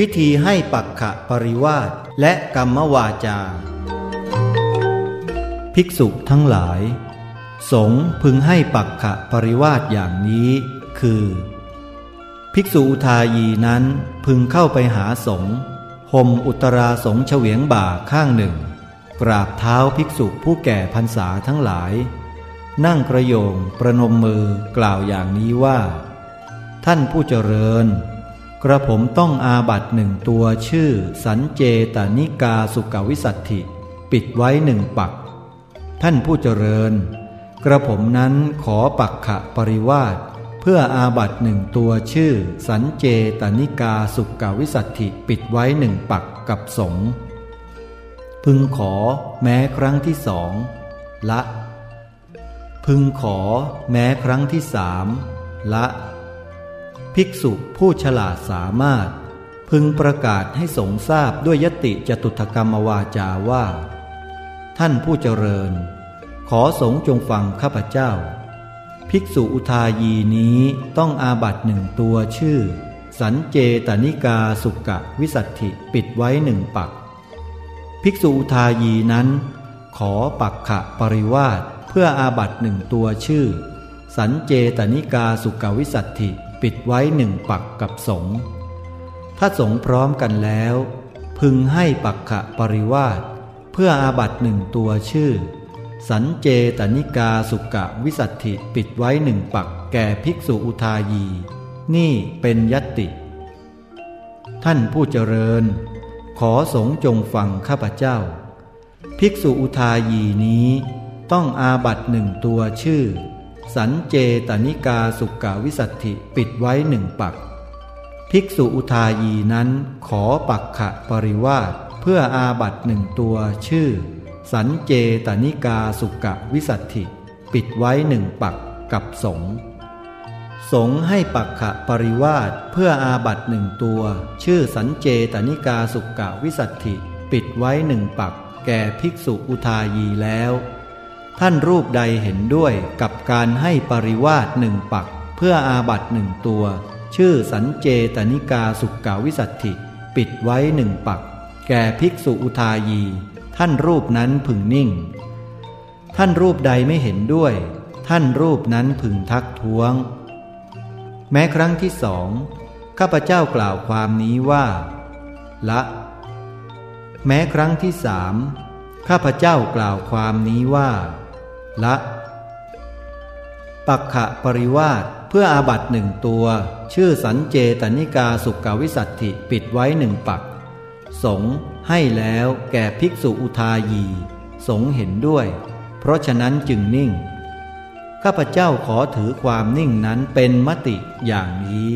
วิธีให้ปักขะปริวาสและกรรมวาจา ภิกษุทั้งหลาย สงพึงให้ปักขะปริวาสอย่างนี้ คือ ภิกษุอุทายีนั้นพึงเข้าไปหาสงห่มอุตราสงเฉวียงบ่าข้างหนึ่ง กราบเท้าภิกษุผู้แก่พรรษาทั้งหลาย นั่งกระโยงประนมมือกล่าวอย่างนี้ว่า ท่านผู้เจริญ กระผมต้องอาบัตหนึ่งตัวชื่อ สันเจตานิกาสุกวิสัตถิ ปิดไว้หนึ่งปัก ท่านผู้เจริญ กระผมนั้นขอปักขะปริวาสเพื่ออาบัตหนึ่งตัวชื่อ สันเจตานิกาสุกวิสัตถิ ปิดไว้หนึ่งปักกับสงพึงขอแม้ครั้งที่สองละ พึงขอแม้ครั้งที่สามละ ภิกษุผู้ฉลาดสามารถ พึงประกาศให้สงทราบด้วยยติจตุถกรรมวาจาว่า ท่านผู้เจริญ ขอสงจงฟังข้าพเจ้า ภิกษุอุทายีนี้ต้องอาบัตหนึ่งตัวชื่อ สันเจตนิกาสุกะวิสัตถิปิดไว้หนึ่งปัก ภิกษุอุทายีนั้น ขอปักขะปริวาสเพื่ออาบัตหนึ่งตัวชื่อ สันเจตนิกาสุกวิสัตถิ ปิดไว้หนึ่งปักกับสงถ้าสงพร้อมกันแล้ว พึงให้ปักขะปริวาสเพื่ออาบัตหนึ่งตัวชื่อ สันเจตนิกาสุกะวิสัตถิปิดไว้หนึ่งปักแก่ภิกษุอุทายี นี่เป็นยติ ท่านผู้เจริญ ขอสงจงฟังข้าพเจ้า ภิกษุอุทายีนี้ต้องอาบัตหนึ่งตัวชื่อ สันเจตนิกาสุกาวิสัตถิปิดไว้หนึ่งปัก ภิกษุอุทายีนั้นขอปักขะปริวาสเพื่ออาบัตหนึ่งตัวชื่อ สันเจตนิกาสุกะวิสัตถิ ปิดไว้หนึ่งปักกับสงสงให้ปักขะปริวาสเพื่ออาบัตหนึ่งตัว ชื่อสันเจตนิกาสุกะวิสัตถิ ปิดไว้หนึ่งปัก แก่ภิกษุอุทายีแล้ว ท่านรูปใดเห็นด้วยกับการให้ปริวาสหนึ่งปัก เพื่ออาบัตหนึ่งตัว ชื่อสันเจตนิกาสุกาวิสัตถิ ปิดไว้หนึ่งปัก แก่ภิกษุอุทายี ท่านรูปนั้นพึงนิ่ง ท่านรูปใดไม่เห็นด้วย ท่านรูปนั้นพึงทักท้วง แม้ครั้งที่สองข้าพเจ้ากล่าวความนี้ว่า ละ แม้ครั้งที่สามข้าพเจ้ากล่าวความนี้ว่า ละปักขะปริวาสเพื่ออาบัตหนึ่งตัว ชื่อสันเจตนิกาสุกาวิสัตถิปิดไว้หนึ่งปัก สงให้แล้วแก่ภิกษุอุทายี สงเห็นด้วย เพราะฉะนั้นจึงนิ่ง ข้าพเจ้าขอถือความนิ่งนั้นเป็นมติอย่างนี้